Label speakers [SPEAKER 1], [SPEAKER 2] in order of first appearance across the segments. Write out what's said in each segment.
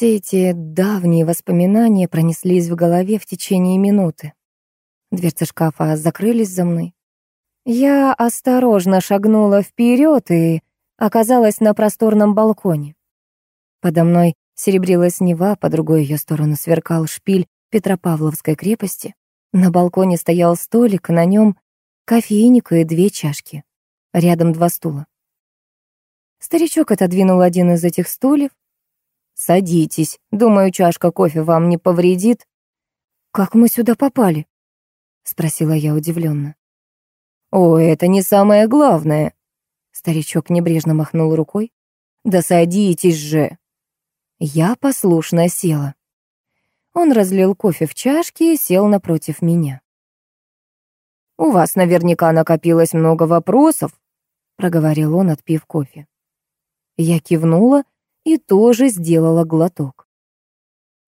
[SPEAKER 1] Все эти давние воспоминания пронеслись в голове в течение минуты. Дверцы шкафа закрылись за мной. Я осторожно шагнула вперед и оказалась на просторном балконе. Подо мной серебрилась Нева, по другой ее сторону сверкал шпиль Петропавловской крепости. На балконе стоял столик, на нем кофейник и две чашки. Рядом два стула. Старичок отодвинул один из этих стульев. «Садитесь. Думаю, чашка кофе вам не повредит». «Как мы сюда попали?» — спросила я удивленно. «О, это не самое главное». Старичок небрежно махнул рукой. «Да садитесь же». Я послушно села. Он разлил кофе в чашки и сел напротив меня. «У вас наверняка накопилось много вопросов», — проговорил он, отпив кофе. Я кивнула и тоже сделала глоток.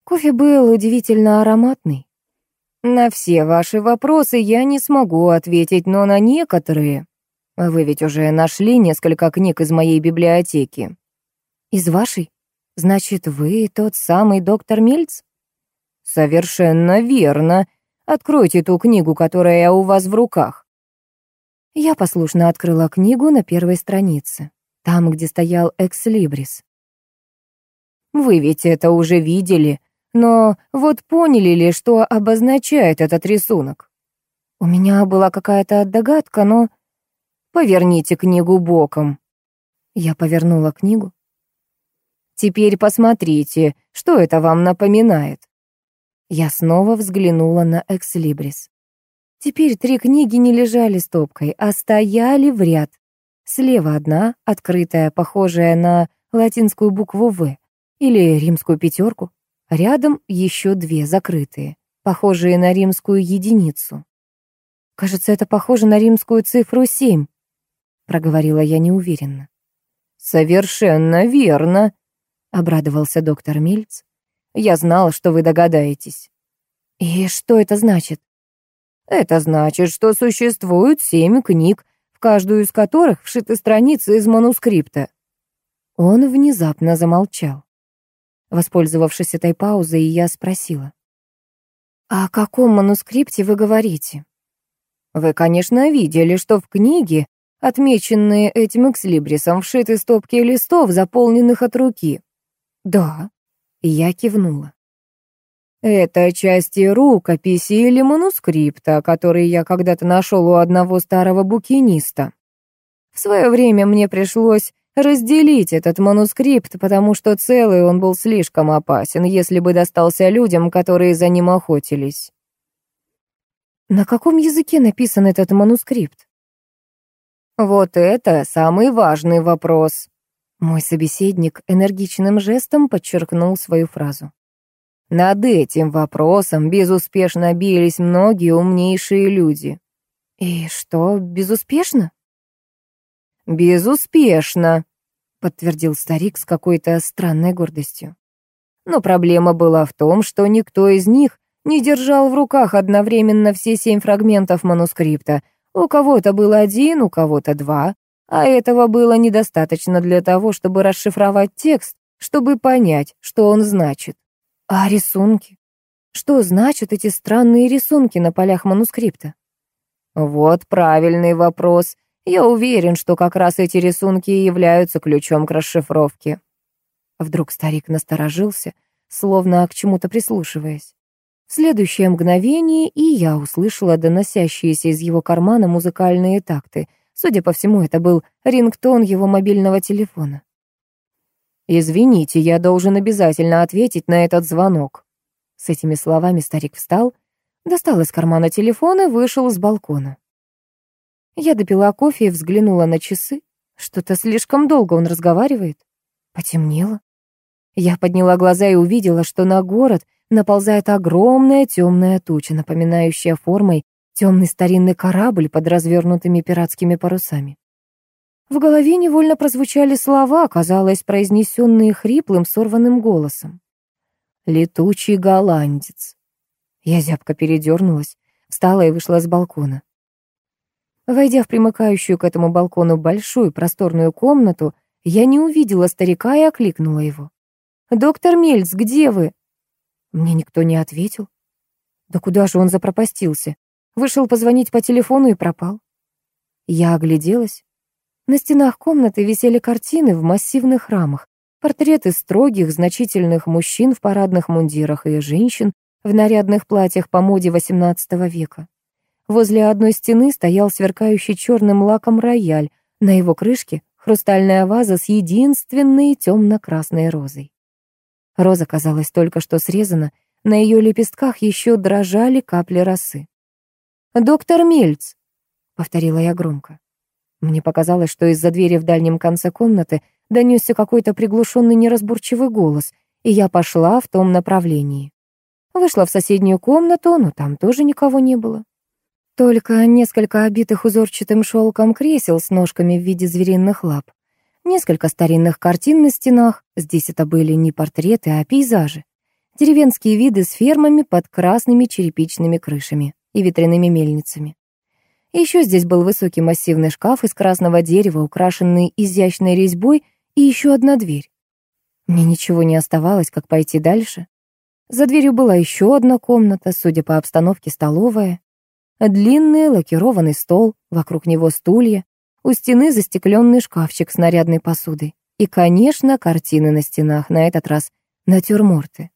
[SPEAKER 1] Кофе был удивительно ароматный. На все ваши вопросы я не смогу ответить, но на некоторые... Вы ведь уже нашли несколько книг из моей библиотеки. Из вашей? Значит, вы тот самый доктор Мильц? Совершенно верно. Откройте ту книгу, которая у вас в руках. Я послушно открыла книгу на первой странице, там, где стоял экслибрис. Вы ведь это уже видели, но вот поняли ли, что обозначает этот рисунок? У меня была какая-то догадка, но... Поверните книгу боком. Я повернула книгу. Теперь посмотрите, что это вам напоминает. Я снова взглянула на «Экслибрис». Теперь три книги не лежали стопкой, а стояли в ряд. Слева одна, открытая, похожая на латинскую букву «В» или римскую пятерку. Рядом еще две закрытые, похожие на римскую единицу. «Кажется, это похоже на римскую цифру семь», — проговорила я неуверенно. «Совершенно верно», — обрадовался доктор Мильц. «Я знал, что вы догадаетесь». «И что это значит?» «Это значит, что существует семь книг, в каждую из которых вшиты страницы из манускрипта». Он внезапно замолчал. Воспользовавшись этой паузой, я спросила. «О каком манускрипте вы говорите?» «Вы, конечно, видели, что в книге, отмеченные этим экслибрисом, вшиты стопки листов, заполненных от руки». «Да», — я кивнула. «Это части рукописи или манускрипта, который я когда-то нашел у одного старого букиниста. В свое время мне пришлось разделить этот манускрипт, потому что целый он был слишком опасен, если бы достался людям, которые за ним охотились. На каком языке написан этот манускрипт? Вот это самый важный вопрос. Мой собеседник энергичным жестом подчеркнул свою фразу. Над этим вопросом безуспешно бились многие умнейшие люди. И что, безуспешно? «Безуспешно», — подтвердил старик с какой-то странной гордостью. Но проблема была в том, что никто из них не держал в руках одновременно все семь фрагментов манускрипта. У кого-то был один, у кого-то два, а этого было недостаточно для того, чтобы расшифровать текст, чтобы понять, что он значит. А рисунки? Что значат эти странные рисунки на полях манускрипта? Вот правильный вопрос. Я уверен, что как раз эти рисунки и являются ключом к расшифровке. Вдруг старик насторожился, словно к чему-то прислушиваясь. В следующее мгновение и я услышала доносящиеся из его кармана музыкальные такты. Судя по всему, это был рингтон его мобильного телефона. «Извините, я должен обязательно ответить на этот звонок». С этими словами старик встал, достал из кармана телефон и вышел с балкона. Я допила кофе и взглянула на часы. Что-то слишком долго он разговаривает. Потемнело. Я подняла глаза и увидела, что на город наползает огромная темная туча, напоминающая формой темный старинный корабль под развернутыми пиратскими парусами. В голове невольно прозвучали слова, казалось, произнесенные хриплым, сорванным голосом. «Летучий голландец». Я зябко передернулась, встала и вышла с балкона. Войдя в примыкающую к этому балкону большую просторную комнату, я не увидела старика и окликнула его. «Доктор Мельц, где вы?» Мне никто не ответил. Да куда же он запропастился? Вышел позвонить по телефону и пропал. Я огляделась. На стенах комнаты висели картины в массивных рамах, портреты строгих, значительных мужчин в парадных мундирах и женщин в нарядных платьях по моде XVIII века. Возле одной стены стоял сверкающий черным лаком рояль, на его крышке хрустальная ваза с единственной темно-красной розой. Роза казалась только что срезана, на ее лепестках еще дрожали капли росы. «Доктор Мельц!» — повторила я громко. Мне показалось, что из-за двери в дальнем конце комнаты донесся какой-то приглушенный неразборчивый голос, и я пошла в том направлении. Вышла в соседнюю комнату, но там тоже никого не было. Только несколько обитых узорчатым шелком кресел с ножками в виде звериных лап. Несколько старинных картин на стенах, здесь это были не портреты, а пейзажи. Деревенские виды с фермами под красными черепичными крышами и ветряными мельницами. Еще здесь был высокий массивный шкаф из красного дерева, украшенный изящной резьбой, и еще одна дверь. Мне ничего не оставалось, как пойти дальше. За дверью была еще одна комната, судя по обстановке, столовая. Длинный лакированный стол, вокруг него стулья, у стены застекленный шкафчик с нарядной посудой. И, конечно, картины на стенах, на этот раз натюрморты.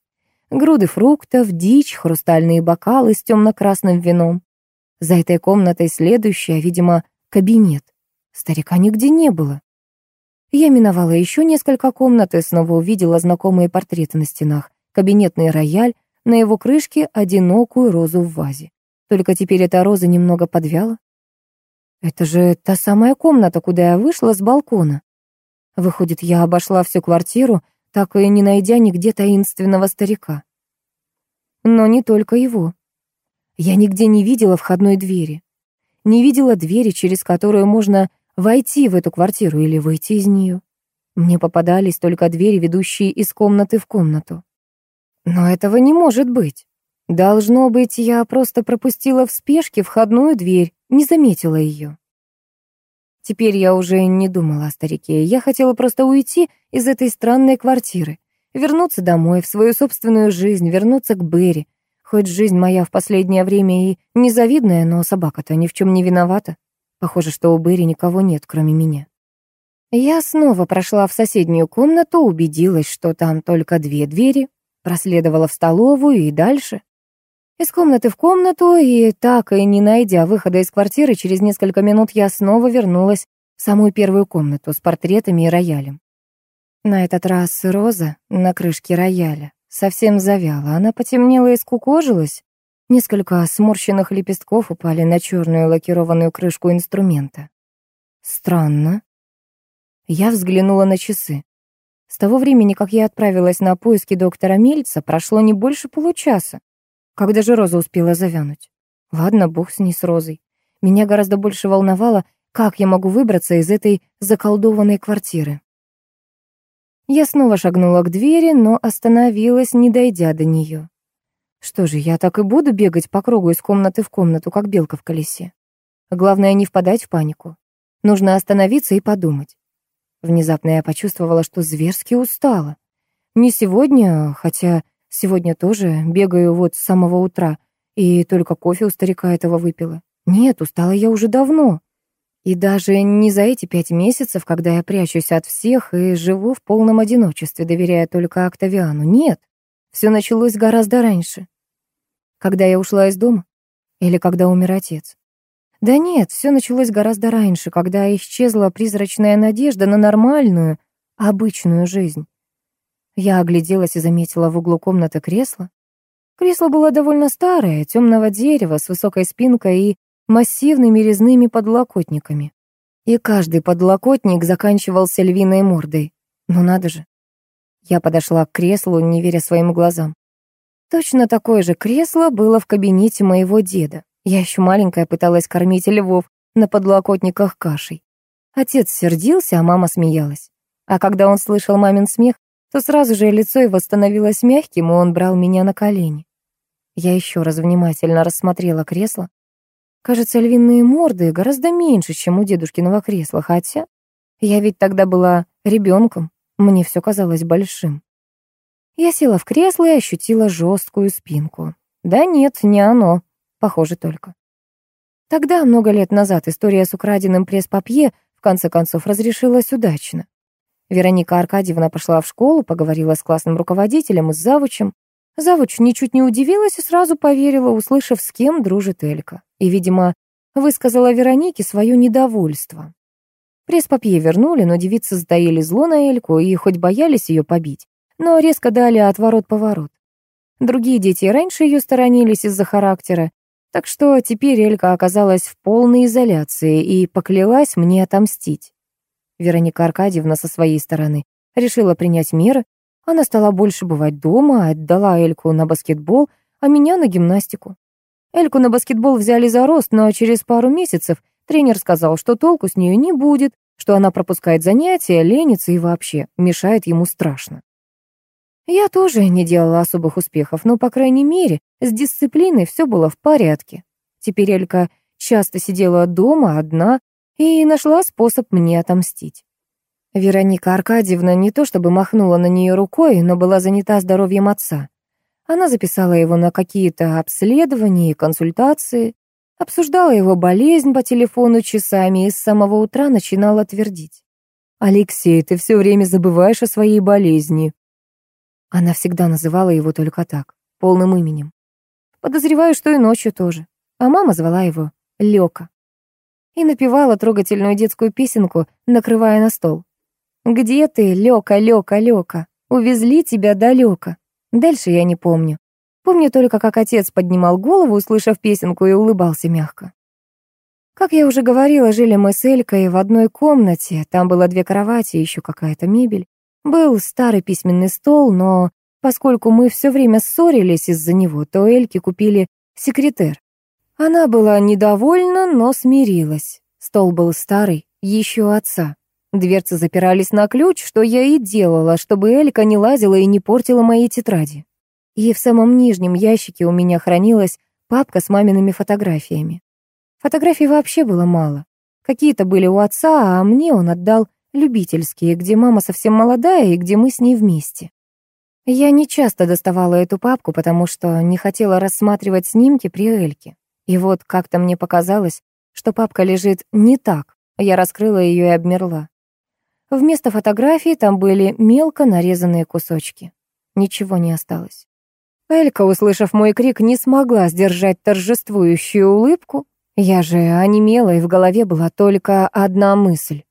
[SPEAKER 1] Груды фруктов, дичь, хрустальные бокалы с темно-красным вином. За этой комнатой следующая, видимо, кабинет. Старика нигде не было. Я миновала еще несколько комнат и снова увидела знакомые портреты на стенах. Кабинетный рояль, на его крышке одинокую розу в вазе. Только теперь эта роза немного подвяла. Это же та самая комната, куда я вышла с балкона. Выходит, я обошла всю квартиру, так и не найдя нигде таинственного старика. Но не только его. Я нигде не видела входной двери. Не видела двери, через которую можно войти в эту квартиру или выйти из нее. Мне попадались только двери, ведущие из комнаты в комнату. Но этого не может быть. Должно быть, я просто пропустила в спешке входную дверь, не заметила ее. Теперь я уже не думала о старике. Я хотела просто уйти из этой странной квартиры, вернуться домой, в свою собственную жизнь, вернуться к Берри, Хоть жизнь моя в последнее время и незавидная, но собака-то ни в чем не виновата. Похоже, что у Берри никого нет, кроме меня. Я снова прошла в соседнюю комнату, убедилась, что там только две двери, проследовала в столовую и дальше. Из комнаты в комнату, и так и не найдя выхода из квартиры, через несколько минут я снова вернулась в самую первую комнату с портретами и роялем. На этот раз роза на крышке рояля совсем завяла. Она потемнела и скукожилась. Несколько сморщенных лепестков упали на черную лакированную крышку инструмента. Странно. Я взглянула на часы. С того времени, как я отправилась на поиски доктора Мельца, прошло не больше получаса. Когда же роза успела завянуть? Ладно, бог с ней с розой. Меня гораздо больше волновало, как я могу выбраться из этой заколдованной квартиры. Я снова шагнула к двери, но остановилась, не дойдя до нее. Что же, я так и буду бегать по кругу из комнаты в комнату, как белка в колесе. Главное, не впадать в панику. Нужно остановиться и подумать. Внезапно я почувствовала, что зверски устала. Не сегодня, хотя сегодня тоже бегаю вот с самого утра, и только кофе у старика этого выпила. Нет, устала я уже давно. И даже не за эти пять месяцев, когда я прячусь от всех и живу в полном одиночестве, доверяя только Октавиану. Нет, все началось гораздо раньше. Когда я ушла из дома? Или когда умер отец? Да нет, все началось гораздо раньше, когда исчезла призрачная надежда на нормальную, обычную жизнь. Я огляделась и заметила в углу комнаты кресло. Кресло было довольно старое, темного дерева, с высокой спинкой и массивными резными подлокотниками. И каждый подлокотник заканчивался львиной мордой. Ну надо же. Я подошла к креслу, не веря своим глазам. Точно такое же кресло было в кабинете моего деда. Я еще маленькая пыталась кормить львов на подлокотниках кашей. Отец сердился, а мама смеялась. А когда он слышал мамин смех, то сразу же лицо его становилось мягким, и он брал меня на колени. Я еще раз внимательно рассмотрела кресло. Кажется, львиные морды гораздо меньше, чем у дедушкиного кресла, хотя я ведь тогда была ребенком, мне все казалось большим. Я села в кресло и ощутила жесткую спинку. Да нет, не оно. Похоже только. Тогда, много лет назад, история с украденным пресс-папье в конце концов разрешилась удачно. Вероника Аркадьевна пошла в школу, поговорила с классным руководителем и с завучем. Завуч ничуть не удивилась и сразу поверила, услышав, с кем дружит Элька. И, видимо, высказала Веронике свое недовольство. Пресс-папье вернули, но девицы затаили зло на Эльку и хоть боялись ее побить, но резко дали отворот-поворот. Другие дети раньше ее сторонились из-за характера, так что теперь Элька оказалась в полной изоляции и поклялась мне отомстить. Вероника Аркадьевна со своей стороны решила принять меры. Она стала больше бывать дома, отдала Эльку на баскетбол, а меня на гимнастику. Эльку на баскетбол взяли за рост, но через пару месяцев тренер сказал, что толку с нее не будет, что она пропускает занятия, ленится и вообще мешает ему страшно. Я тоже не делала особых успехов, но, по крайней мере, с дисциплиной все было в порядке. Теперь Элька часто сидела дома одна и нашла способ мне отомстить. Вероника Аркадьевна не то чтобы махнула на нее рукой, но была занята здоровьем отца. Она записала его на какие-то обследования и консультации, обсуждала его болезнь по телефону часами и с самого утра начинала твердить. «Алексей, ты все время забываешь о своей болезни. Она всегда называла его только так, полным именем. Подозреваю, что и ночью тоже. А мама звала его Лёка. И напевала трогательную детскую песенку, накрывая на стол. «Где ты, Лёка, Лёка, Лёка? Увезли тебя далеко». Дальше я не помню. Помню только, как отец поднимал голову, услышав песенку, и улыбался мягко. Как я уже говорила, жили мы с Элькой в одной комнате. Там было две кровати и еще какая-то мебель. Был старый письменный стол, но поскольку мы все время ссорились из-за него, то Эльке купили секретер. Она была недовольна, но смирилась. Стол был старый, еще отца. Дверцы запирались на ключ, что я и делала, чтобы Элька не лазила и не портила мои тетради. И в самом нижнем ящике у меня хранилась папка с мамиными фотографиями. Фотографий вообще было мало. Какие-то были у отца, а мне он отдал любительские, где мама совсем молодая и где мы с ней вместе. Я не часто доставала эту папку, потому что не хотела рассматривать снимки при Эльке. И вот как-то мне показалось, что папка лежит не так. Я раскрыла ее и обмерла. Вместо фотографий там были мелко нарезанные кусочки. Ничего не осталось. Элька, услышав мой крик, не смогла сдержать торжествующую улыбку. Я же онемела, и в голове была только одна мысль.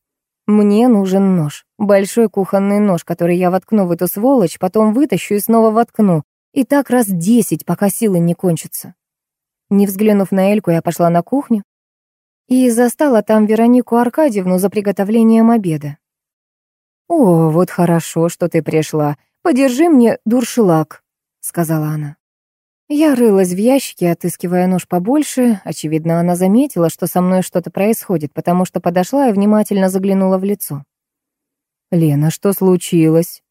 [SPEAKER 1] Мне нужен нож. Большой кухонный нож, который я воткну в эту сволочь, потом вытащу и снова воткну. И так раз десять, пока силы не кончатся. Не взглянув на Эльку, я пошла на кухню и застала там Веронику Аркадьевну за приготовлением обеда. «О, вот хорошо, что ты пришла. Подержи мне дуршлаг», — сказала она. Я рылась в ящике, отыскивая нож побольше. Очевидно, она заметила, что со мной что-то происходит, потому что подошла и внимательно заглянула в лицо. «Лена, что случилось?»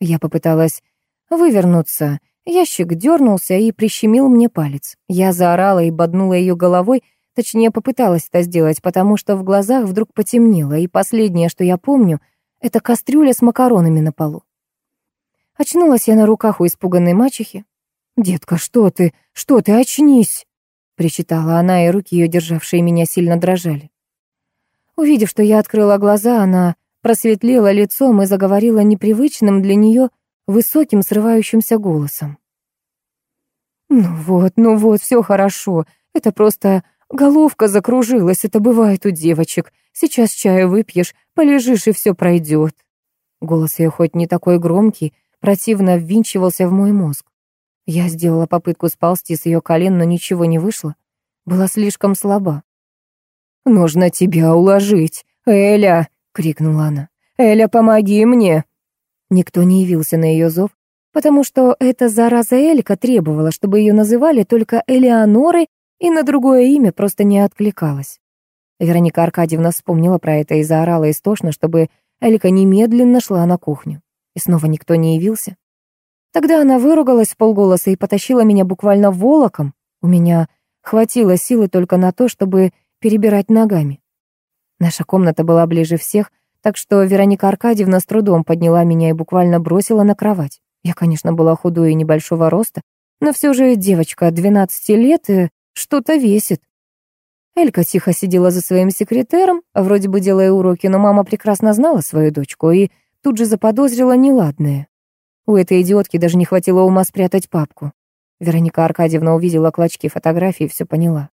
[SPEAKER 1] Я попыталась вывернуться. Ящик дернулся и прищемил мне палец. Я заорала и боднула ее головой, точнее, попыталась это сделать, потому что в глазах вдруг потемнело, и последнее, что я помню, это кастрюля с макаронами на полу. Очнулась я на руках у испуганной мачехи. «Детка, что ты? Что ты? Очнись!» Причитала она, и руки ее, державшие меня, сильно дрожали. Увидев, что я открыла глаза, она просветлела лицом и заговорила непривычным для нее высоким срывающимся голосом. «Ну вот, ну вот, все хорошо. Это просто головка закружилась, это бывает у девочек. Сейчас чаю выпьешь, полежишь, и все пройдет». Голос ее хоть не такой громкий, противно ввинчивался в мой мозг. Я сделала попытку сползти с ее колен, но ничего не вышло. Была слишком слаба. «Нужно тебя уложить! Эля!» — крикнула она. «Эля, помоги мне!» Никто не явился на ее зов, потому что эта зараза Элька требовала, чтобы ее называли только Элеонорой и на другое имя просто не откликалась. Вероника Аркадьевна вспомнила про это и заорала истошно, чтобы Элька немедленно шла на кухню. И снова никто не явился. Тогда она выругалась в полголоса и потащила меня буквально волоком. У меня хватило силы только на то, чтобы перебирать ногами. Наша комната была ближе всех, так что Вероника Аркадьевна с трудом подняла меня и буквально бросила на кровать. Я, конечно, была худой и небольшого роста, но все же девочка 12 лет и что-то весит. Элька тихо сидела за своим секретером, вроде бы делая уроки, но мама прекрасно знала свою дочку и тут же заподозрила неладное. У этой идиотки даже не хватило ума спрятать папку. Вероника Аркадьевна увидела клочки фотографий и все поняла.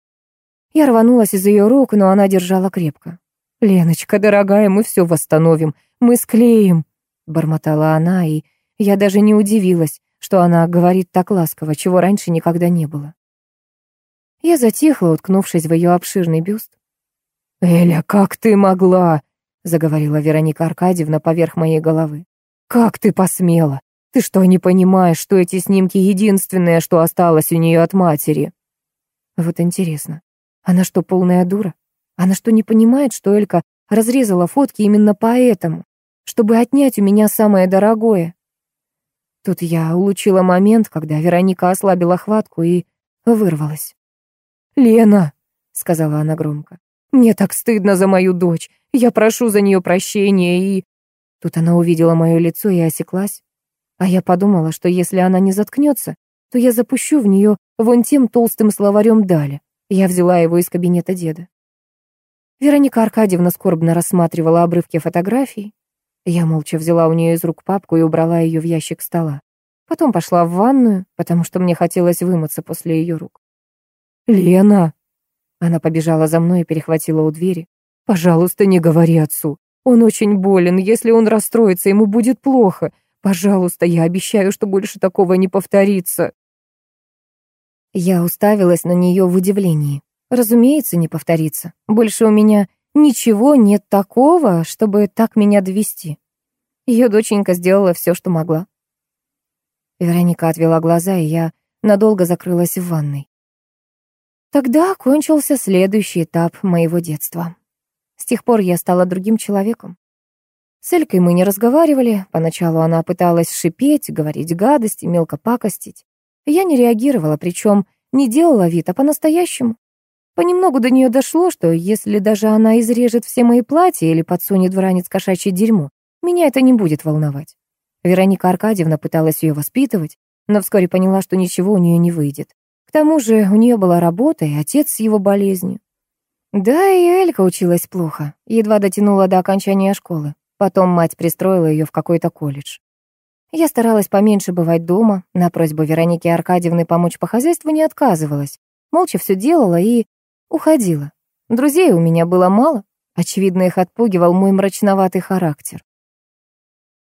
[SPEAKER 1] Я рванулась из ее рук, но она держала крепко. «Леночка, дорогая, мы все восстановим, мы склеим», — бормотала она, и я даже не удивилась, что она говорит так ласково, чего раньше никогда не было. Я затихла, уткнувшись в ее обширный бюст. «Эля, как ты могла?» — заговорила Вероника Аркадьевна поверх моей головы. «Как ты посмела? Ты что, не понимаешь, что эти снимки единственное, что осталось у нее от матери?» Вот интересно, она что, полная дура? Она что, не понимает, что Элька разрезала фотки именно поэтому, чтобы отнять у меня самое дорогое? Тут я улучила момент, когда Вероника ослабила хватку и вырвалась. «Лена», — сказала она громко, — «мне так стыдно за мою дочь. Я прошу за нее прощения и...» Тут она увидела мое лицо и осеклась. А я подумала, что если она не заткнется, то я запущу в нее вон тем толстым словарем Дали. Я взяла его из кабинета деда. Вероника Аркадьевна скорбно рассматривала обрывки фотографий. Я молча взяла у нее из рук папку и убрала ее в ящик стола. Потом пошла в ванную, потому что мне хотелось вымыться после ее рук. «Лена!» Она побежала за мной и перехватила у двери. «Пожалуйста, не говори отцу. Он очень болен. Если он расстроится, ему будет плохо. Пожалуйста, я обещаю, что больше такого не повторится». Я уставилась на нее в удивлении. Разумеется, не повторится. Больше у меня ничего нет такого, чтобы так меня довести. Ее доченька сделала все, что могла. Вероника отвела глаза, и я надолго закрылась в ванной. Тогда кончился следующий этап моего детства. С тех пор я стала другим человеком. С Элькой мы не разговаривали. Поначалу она пыталась шипеть, говорить гадости, мелко пакостить. Я не реагировала, причем не делала вид, а по-настоящему. Понемногу до нее дошло, что если даже она изрежет все мои платья или подсунет в ранец кошачье дерьмо, меня это не будет волновать. Вероника Аркадьевна пыталась ее воспитывать, но вскоре поняла, что ничего у нее не выйдет. К тому же у нее была работа и отец с его болезнью. Да, и Элька училась плохо, едва дотянула до окончания школы. Потом мать пристроила ее в какой-то колледж. Я старалась поменьше бывать дома, на просьбу Вероники Аркадьевны помочь по хозяйству не отказывалась. Молча все делала и уходила. Друзей у меня было мало, очевидно, их отпугивал мой мрачноватый характер.